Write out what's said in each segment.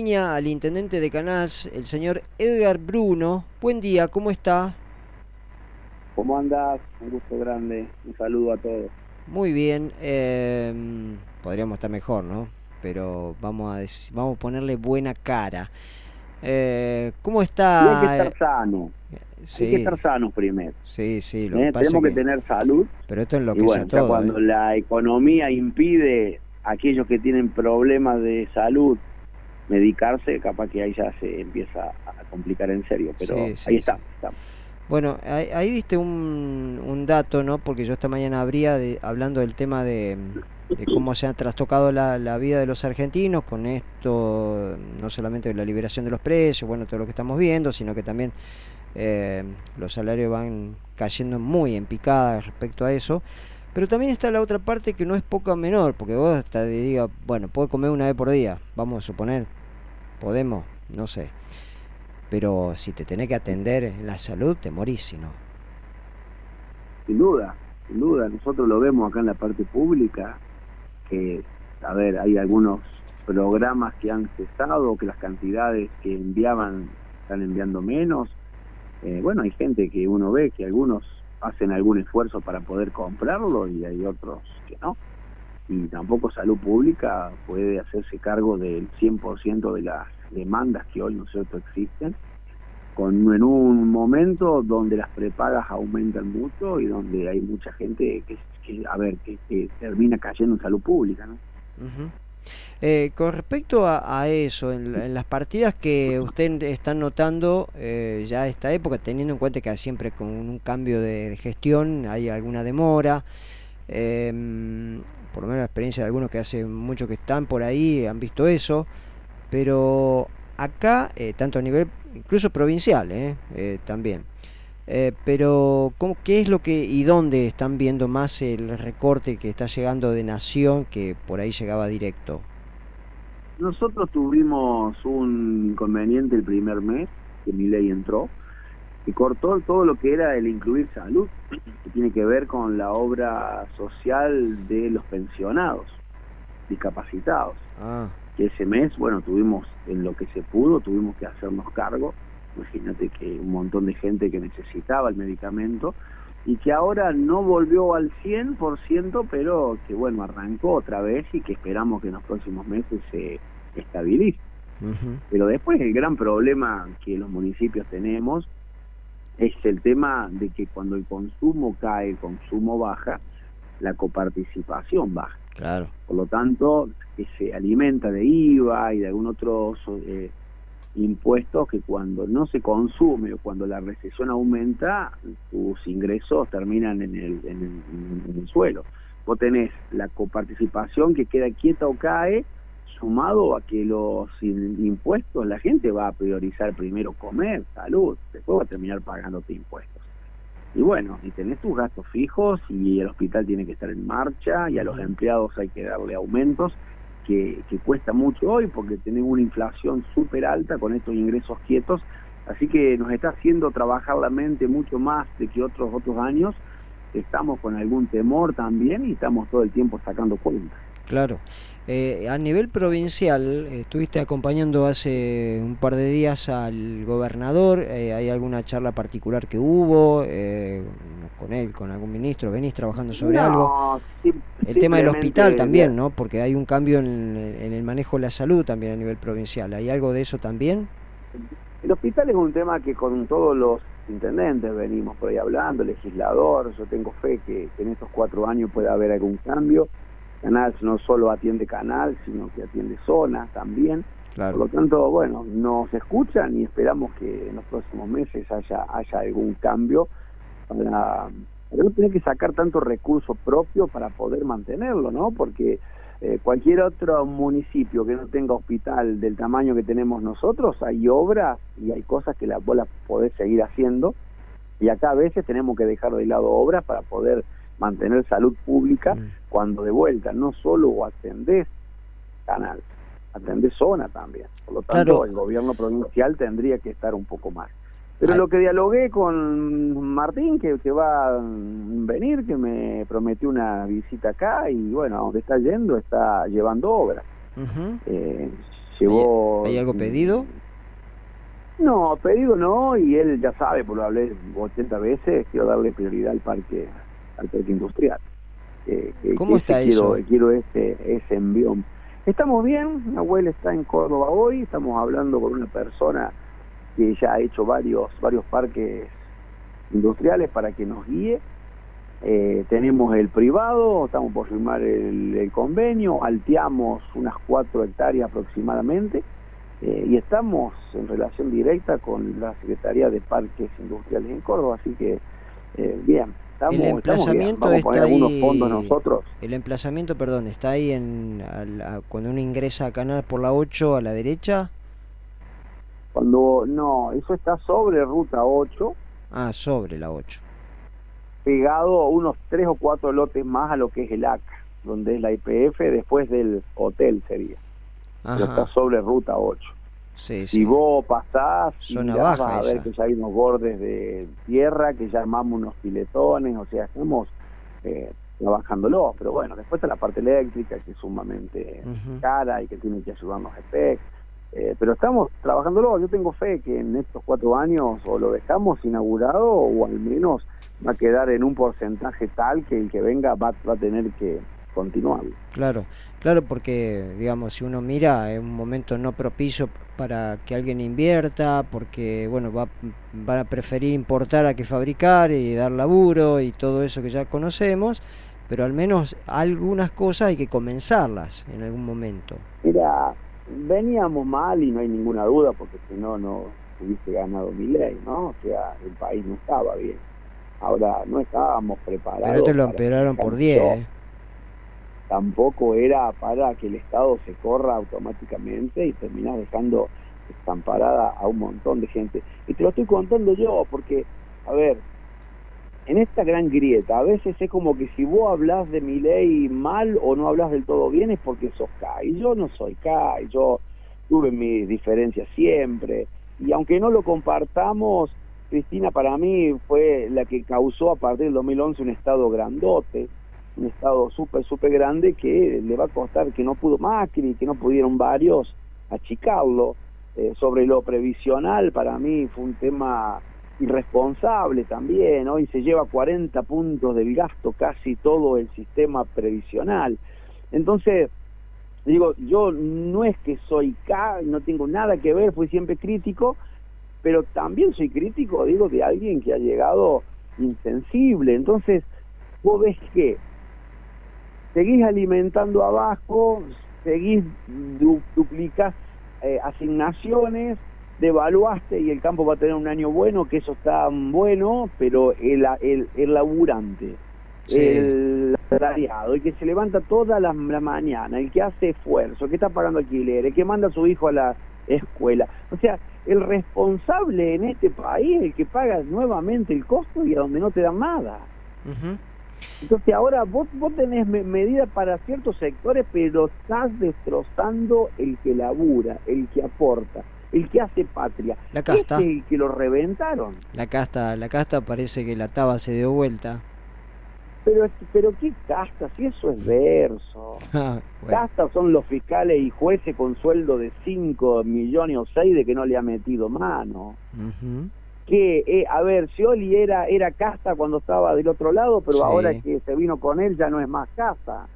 al intendente de Canals, el señor Edgar Bruno. Buen día, ¿cómo está? ¿Cómo andas? Un gusto grande. Un saludo a todos. Muy bien. Eh, podríamos estar mejor, ¿no? Pero vamos a, vamos a ponerle buena cara. Eh, ¿Cómo está? hay que estar sano. Sí. Hay que estar sano primero. Sí, sí. Lo ¿Eh? Tenemos que, tener salud. Pero esto es lo que bueno, todo. Cuando ¿eh? la economía impide a aquellos que tienen problemas de salud medicarse, capaz que ahí ya se empieza a complicar en serio, pero ahí está, Bueno, ahí, diste un, un, dato, ¿no? Porque yo esta mañana habría de, hablando del tema de, cómo se ha trastocado la, la, vida de los argentinos con esto, no solamente la liberación de los precios, bueno, todo lo que estamos viendo, sino que también eh, los salarios van cayendo muy en picada respecto a eso. Pero también está la otra parte que no es poca menor, porque vos hasta diga, bueno, puedo comer una vez por día, vamos a suponer, podemos, no sé. Pero si te tenés que atender en la salud, te morís, no. Sin duda, sin duda. Nosotros lo vemos acá en la parte pública, que, a ver, hay algunos programas que han cesado, que las cantidades que enviaban están enviando menos. Eh, bueno, hay gente que uno ve que algunos hacen algún esfuerzo para poder comprarlo y hay otros que no y tampoco salud pública puede hacerse cargo del 100% de las demandas que hoy no cierto existen con en un momento donde las prepagas aumentan mucho y donde hay mucha gente que, a ver que, termina cayendo en salud pública ¿no? Eh, con respecto a, eso, en, las partidas que usted está notando eh, ya a esta época, teniendo en cuenta que siempre con un cambio de, de gestión hay alguna demora, eh, por lo menos la experiencia de algunos que hace mucho que están por ahí han visto eso, pero acá, eh, tanto a nivel incluso provincial eh, eh también, pero ¿cómo, ¿qué es lo que y dónde están viendo más el recorte que está llegando de Nación que por ahí llegaba directo? Nosotros tuvimos un inconveniente el primer mes que mi ley entró, y cortó todo lo que era el incluir salud, que tiene que ver con la obra social de los pensionados, discapacitados. Ah. Que ese mes, bueno, tuvimos en lo que se pudo, tuvimos que hacernos cargo. Imagínate que un montón de gente que necesitaba el medicamento y que ahora no volvió al 100%, pero que bueno, arrancó otra vez y que esperamos que en los próximos meses se estabilice. Pero después el gran problema que los municipios tenemos es el tema de que cuando el consumo cae, el consumo baja, la coparticipación baja. Claro. Por lo tanto, que se alimenta de IVA y de algún otro eh, impuestos que cuando no se consume o cuando la recesión aumenta, tus ingresos terminan en el, en el, en el suelo. Vos tenés la coparticipación que queda quieta o cae, sumado a que los impuestos, la gente va a priorizar primero comer, salud, después va a terminar pagándote impuestos. Y bueno, y tenés tus gastos fijos y el hospital tiene que estar en marcha y a los empleados hay que darle aumentos que, que cuesta mucho hoy porque tenemos una inflación súper alta con estos ingresos quietos, así que nos está haciendo trabajar la mente mucho más de que otros otros años. Estamos con algún temor también y estamos todo el tiempo sacando cuentas. Claro. Eh, a nivel provincial, estuviste acompañando hace un par de días al gobernador. Eh, ¿Hay alguna charla particular que hubo eh, con él, con algún ministro? ¿Venís trabajando sobre algo? el tema del hospital también, ¿no? Porque hay un cambio en, en, el manejo de la salud también a nivel provincial. ¿Hay algo de eso también? El hospital es un tema que con todos los intendentes venimos por ahí hablando, legislador. Yo tengo fe que, que en estos cuatro años pueda haber algún cambio Canal no solo atiende Canal, sino que atiende zona también. Por lo tanto, bueno, nos escuchan y esperamos que en los próximos meses haya, haya algún cambio para, no tener que sacar tanto recurso propio para poder mantenerlo, ¿no? Porque eh, cualquier otro municipio que no tenga hospital del tamaño que tenemos nosotros, hay obras y hay cosas que la, vos las podés seguir haciendo. Y acá a veces tenemos que dejar de lado obras para poder mantener salud pública mm. cuando de vuelta no solo atendés canal, atendés zona también. Por lo tanto, el gobierno provincial tendría que estar un poco más. Pero lo que dialogué con Martín, que, que va a venir, que me prometió una visita acá y bueno, donde está yendo está llevando obras. eh, llevó... ¿Hay, algo pedido? No, pedido no, y él ya sabe, por lo hablé 80 veces, quiero darle prioridad al parque, al parque industrial. ¿Cómo está eso? Quiero, quiero ese, ese envión. Estamos bien, Nahuel está en Córdoba hoy, estamos hablando con una persona que ya ha hecho varios, varios parques industriales para que nos guíe. Eh, tenemos el privado, estamos por firmar el, convenio, alteamos unas cuatro hectáreas aproximadamente eh, y estamos en relación directa con la Secretaría de Parques Industriales en Córdoba, así que eh, bien. Estamos, el emplazamiento está ahí, fondos nosotros. El emplazamiento, perdón, está ahí en cuando uno ingresa a Canal por la 8 a la derecha. Cuando no, eso está sobre ruta 8. Ah, sobre la 8. Pegado unos tres o cuatro lotes más a lo que es el ACA, donde es la IPF, después del hotel sería. está sobre ruta 8. Si vos pasás, Zona baja vas a ver que ya hay unos bordes de tierra, que ya armamos unos piletones, o sea, estamos eh, trabajándolo. Pero bueno, después está la parte eléctrica, que es sumamente cara y que tiene que ayudarnos a EPEC. Eh, pero estamos trabajándolo. Yo tengo fe que en estos cuatro años o lo dejamos inaugurado o al menos va a quedar en un porcentaje tal que el que venga va, va a tener que continuar. Claro, claro, porque digamos, si uno mira, es un momento no propicio para que alguien invierta, porque bueno, va, van a preferir importar a que fabricar y dar laburo y todo eso que ya conocemos, pero al menos algunas cosas hay que comenzarlas en algún momento. Mira, veníamos mal y no hay ninguna duda porque si no, no hubiese ganado mi ley, ¿no? O sea, el país no estaba bien. Ahora, no estábamos preparados. Pero te lo empeoraron por 10, ¿eh? Tampoco era para que el Estado se corra automáticamente y terminar dejando estamparada a un montón de gente. Y te lo estoy contando yo porque, a ver, en esta gran grieta, a veces es como que si vos hablas de mi ley mal o no hablas del todo bien es porque sos K. Y yo no soy K, y yo tuve mis diferencias siempre. Y aunque no lo compartamos, Cristina para mí fue la que causó a partir del 2011 un estado grandote, un estado súper, súper grande que le va a costar que no pudo Macri, que no pudieron varios achicarlo. Eh, sobre lo previsional, para mí fue un tema irresponsable también, hoy se lleva 40 puntos del gasto casi todo el sistema previsional. Entonces, digo, yo no es que soy K, no tengo nada que ver, fui siempre crítico, pero también soy crítico, digo, de alguien que ha llegado insensible. Entonces, vos ves que seguís alimentando abajo, seguís, du duplicás eh, asignaciones, devaluaste y el campo va a tener un año bueno, que eso está bueno, pero el, el, el laburante, el salariado, el que se levanta toda la, mañana, el que hace esfuerzo, el que está pagando alquiler, el que manda a su hijo a la escuela. O sea, el responsable en este país, el que paga nuevamente el costo y a donde no te dan nada. Entonces ahora vos, vos tenés medidas para ciertos sectores, pero estás destrozando el que labura, el que aporta el que hace patria. La casta. Este el que lo reventaron. La casta, la casta parece que la taba se dio vuelta. Pero, pero qué casta, si eso es verso. Ah, casta son los fiscales y jueces con sueldo de 5 millones o 6 de que no le ha metido mano. Que, eh, a ver, Scioli era, era casta cuando estaba del otro lado, pero ahora que se vino con él ya no es más casta.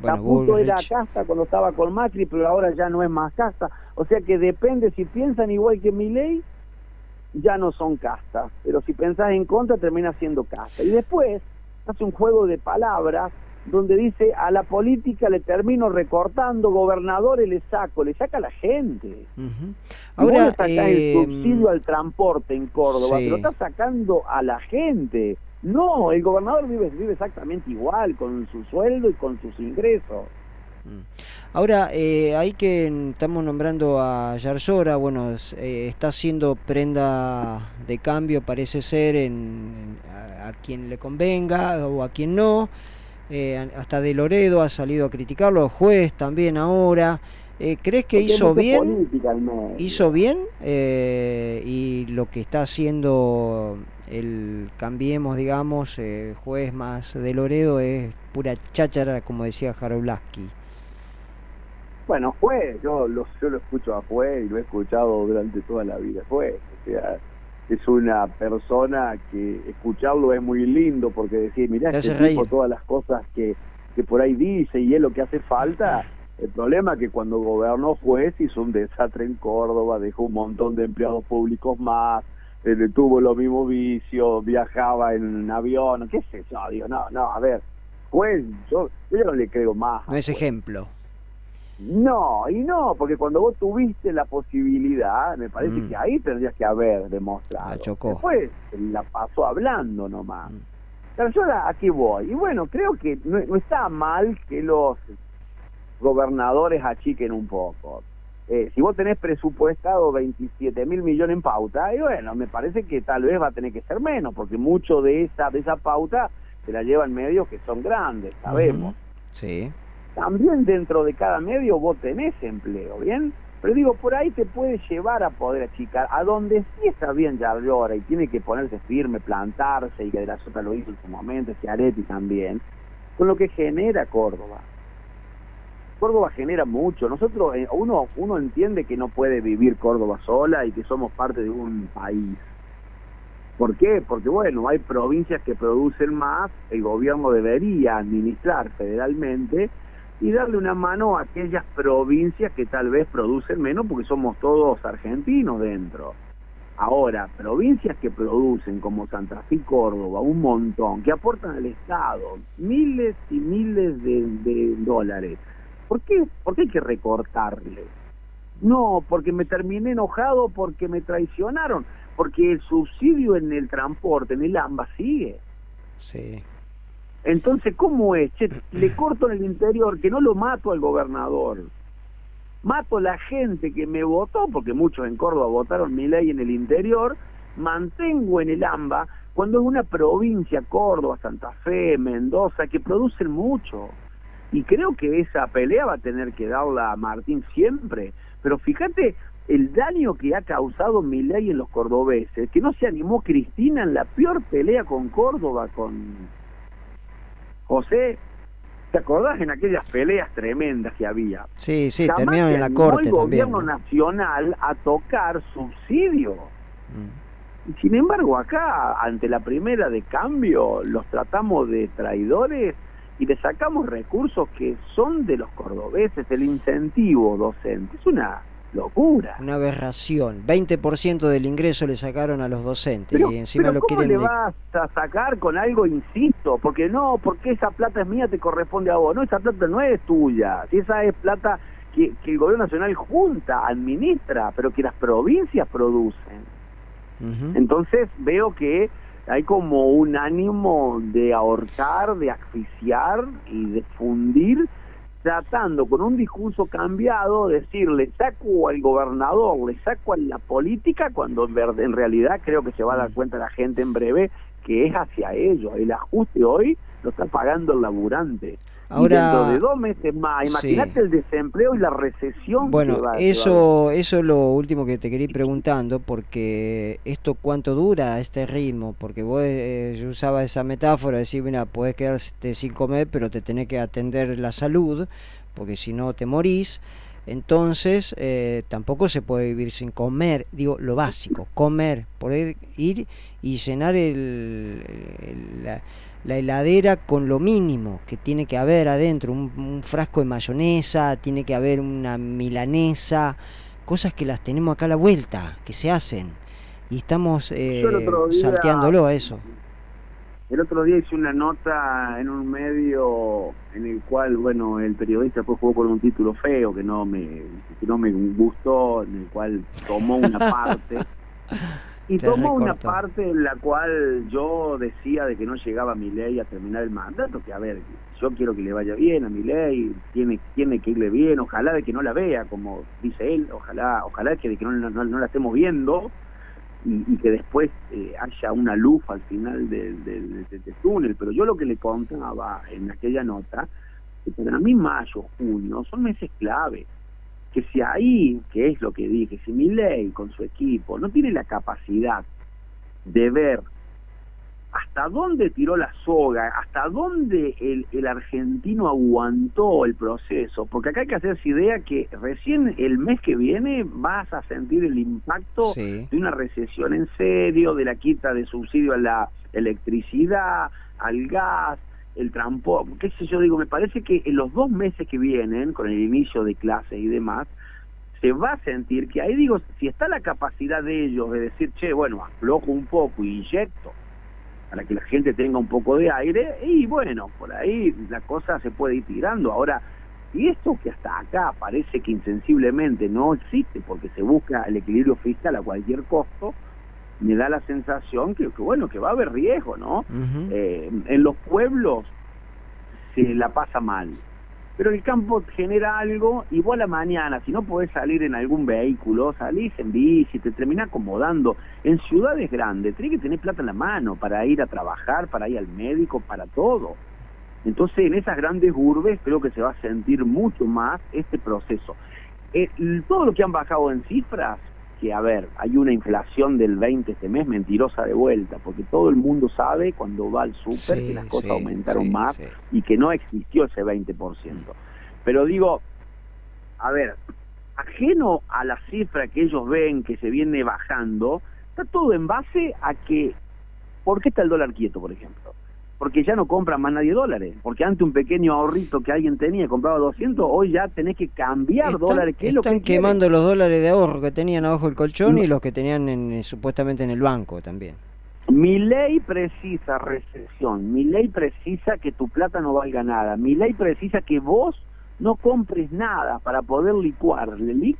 Bueno, era casta cuando estaba con Macri, pero ahora ya no es más casta. O sea que depende, si piensan igual que mi ley, ya no son castas. Pero si pensás en contra, termina siendo casta. Y después hace un juego de palabras donde dice a la política le termino recortando, gobernadores le saco, le saca a la gente. Ahora vos el em, subsidio al transporte en Córdoba, pero está sacando a la gente. No, el gobernador vive, vive exactamente igual, con su sueldo y con sus ingresos. Mm. Ahora, eh, ahí que estamos nombrando a Yarzora, bueno, eh, está haciendo prenda de cambio, parece ser, en, a, quien le convenga o a quien no. Eh, hasta de Loredo ha salido a criticarlo, juez también ahora. Eh, ¿Crees que hizo bien? ¿Hizo bien? y lo que está haciendo el Cambiemos, digamos, eh, juez más de Loredo es pura cháchara, como decía Jarolaski. Bueno, fue, yo lo, yo lo escucho a fue y lo he escuchado durante toda la vida, fue, o sea, es una persona que escucharlo es muy lindo porque decir, mirá, este tipo, todas las cosas que, que por ahí dice y es lo que hace falta. El problema es que cuando gobernó juez hizo un desastre en Córdoba, dejó un montón de empleados públicos más, eh, tuvo los mismos vicios, viajaba en avión, qué sé yo, digo, no, no, a ver, juez, yo, yo no le creo más. No es ejemplo. No, y no, porque cuando vos tuviste la posibilidad, me parece mm. que ahí tendrías que haber demostrado. La chocó. Después la pasó hablando nomás. Mm. Pero yo aquí voy. Y bueno, creo que no, está mal que los gobernadores achiquen un poco. Eh, si vos tenés presupuestado 27 mil millones en pauta, y bueno, me parece que tal vez va a tener que ser menos, porque mucho de esa, de esa pauta se la llevan medios que son grandes, sabemos. Sí también dentro de cada medio vos tenés empleo, ¿bien? Pero digo, por ahí te puede llevar a poder achicar, a donde sí está bien ya ahora y tiene que ponerse firme, plantarse, y que de la Sota lo hizo en su momento, Areti también, con lo que genera Córdoba. Córdoba genera mucho. Nosotros, eh, uno, uno entiende que no puede vivir Córdoba sola y que somos parte de un país. ¿Por qué? Porque bueno, hay provincias que producen más, el gobierno debería administrar federalmente y darle una mano a aquellas provincias que tal vez producen menos porque somos todos argentinos dentro. Ahora, provincias que producen como Santa Fe y Córdoba un montón, que aportan al Estado miles y miles de, dólares, ¿por qué, ¿por qué hay que recortarle? No, porque me terminé enojado porque me traicionaron, porque el subsidio en el transporte, en el AMBA sigue. Sí. Entonces, ¿cómo es? Che, le corto en el interior, que no lo mato al gobernador. Mato a la gente que me votó, porque muchos en Córdoba votaron mi ley en el interior, mantengo en el AMBA, cuando es una provincia, Córdoba, Santa Fe, Mendoza, que producen mucho. Y creo que esa pelea va a tener que darla a Martín siempre. Pero fíjate el daño que ha causado mi ley en los cordobeses, que no se animó Cristina en la peor pelea con Córdoba, con José, ¿te acordás en aquellas peleas tremendas que había? Sí, sí, terminaron en la corte el gobierno nacional a tocar subsidio. Mm. Sin embargo, acá, ante la primera de cambio, los tratamos de traidores y le sacamos recursos que son de los cordobeses, el incentivo docente. Es una locura. Una aberración. 20% del ingreso le sacaron a los docentes y encima lo ¿cómo quieren. le vas a sacar con algo, insisto? Porque no, porque esa plata es mía, te corresponde a vos. No, esa plata no es tuya. Si esa es plata que, el gobierno nacional junta, administra, pero que las provincias producen. Entonces veo que hay como un ánimo de ahorcar, de asfixiar y de fundir tratando con un discurso cambiado decirle saco al gobernador, le saco a la política, cuando en, en realidad creo que se va a dar mm. cuenta la gente en breve que es hacia ellos. El ajuste hoy lo está pagando el laburante. Ahora, dentro de dos meses más, imagínate el desempleo y la recesión. Bueno, eso, eso es lo último que te quería ir preguntando, porque esto cuánto dura este ritmo, porque vos eh, yo usaba esa metáfora, de decir, mira, puedes quedarte sin comer, pero te tenés que atender la salud, porque si no te morís. Entonces, eh, tampoco se puede vivir sin comer, digo, lo básico, comer, poder ir y llenar el, el la heladera con lo mínimo que tiene que haber adentro, un, frasco de mayonesa, tiene que haber una milanesa, cosas que las tenemos acá a la vuelta, que se hacen. Y estamos eh, salteándolo a eso. El otro día hice una nota en un medio en el cual, bueno, el periodista fue jugó con un título feo que no me que no me gustó, en el cual tomó una parte. Y tomó una parte en la cual yo decía de que no llegaba mi ley a terminar el mandato, que a ver, yo quiero que le vaya bien a mi ley, tiene, tiene que irle bien, ojalá de que no la vea, como dice él, ojalá, ojalá que de que no, no, la estemos viendo y, que después eh, haya una luz al final del, del, túnel. Pero yo lo que le contaba en aquella nota, que para mí mayo, junio, son meses clave que si ahí, que es lo que dije, si mi ley con su equipo no tiene la capacidad de ver hasta dónde tiró la soga, hasta dónde el, el, argentino aguantó el proceso, porque acá hay que hacerse idea que recién el mes que viene vas a sentir el impacto de una recesión en serio, de la quita de subsidio a la electricidad, al gas, el transporte, qué sé yo, digo, me parece que en los dos meses que vienen, con el inicio de clases y demás, se va a sentir que ahí digo, si está la capacidad de ellos de decir, che, bueno, aflojo un poco y inyecto, para que la gente tenga un poco de aire y bueno, por ahí la cosa se puede ir tirando. Ahora, y esto que hasta acá parece que insensiblemente no existe porque se busca el equilibrio fiscal a cualquier costo, me da la sensación que, bueno, que va a haber riesgo, ¿no? Eh, en los pueblos se la pasa mal pero el campo genera algo igual a mañana, si no podés salir en algún vehículo, salís en bici, te termina acomodando. En ciudades grandes, tenés que tener plata en la mano para ir a trabajar, para ir al médico, para todo. Entonces, en esas grandes urbes creo que se va a sentir mucho más este proceso. Eh, todo lo que han bajado en cifras que, a ver, hay una inflación del 20 este mes mentirosa de vuelta, porque todo el mundo sabe cuando va al súper que las cosas aumentaron más y que no existió ese 20%. Pero digo, a ver, ajeno a la cifra que ellos ven que se viene bajando, está todo en base a que, ¿por qué está el dólar quieto, por ejemplo? Porque ya no compra más nadie dólares. Porque antes un pequeño ahorrito que alguien tenía compraba 200, hoy ya tenés que cambiar dólares. ¿Qué están quemando los dólares de ahorro que tenían abajo el colchón y los que tenían en, eh, supuestamente en el banco también. Mi ley precisa recesión, mi ley precisa que tu plata no valga nada, mi ley precisa que vos no compres nada para poder licuar el LIC.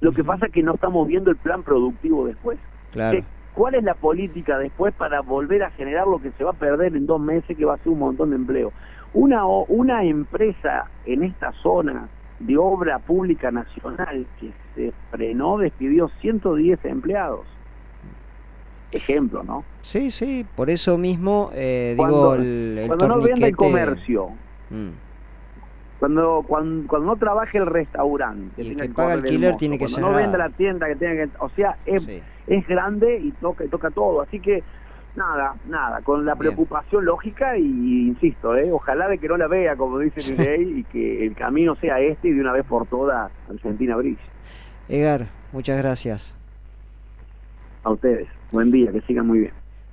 Lo que pasa es que no estamos viendo el plan productivo después. Claro. ¿Cuál es la política después para volver a generar lo que se va a perder en dos meses, que va a ser un montón de empleo? Una, una empresa en esta zona de obra pública nacional que se frenó despidió 110 empleados. Ejemplo, ¿no? Sí, sí, por eso mismo eh, digo el, Cuando no vende el comercio, mm. cuando, cuando, cuando no trabaje el restaurante, y el que paga alquiler tiene que ser. no vende la tienda que tiene que... O sea, es es grande y toca y toca todo. Así que nada, nada, con la preocupación lógica y insisto, ¿eh? ojalá de que no la vea, como dice Miguel, y que el camino sea este y de una vez por todas Argentina brille. Edgar, muchas gracias. A ustedes, buen día, que sigan muy bien.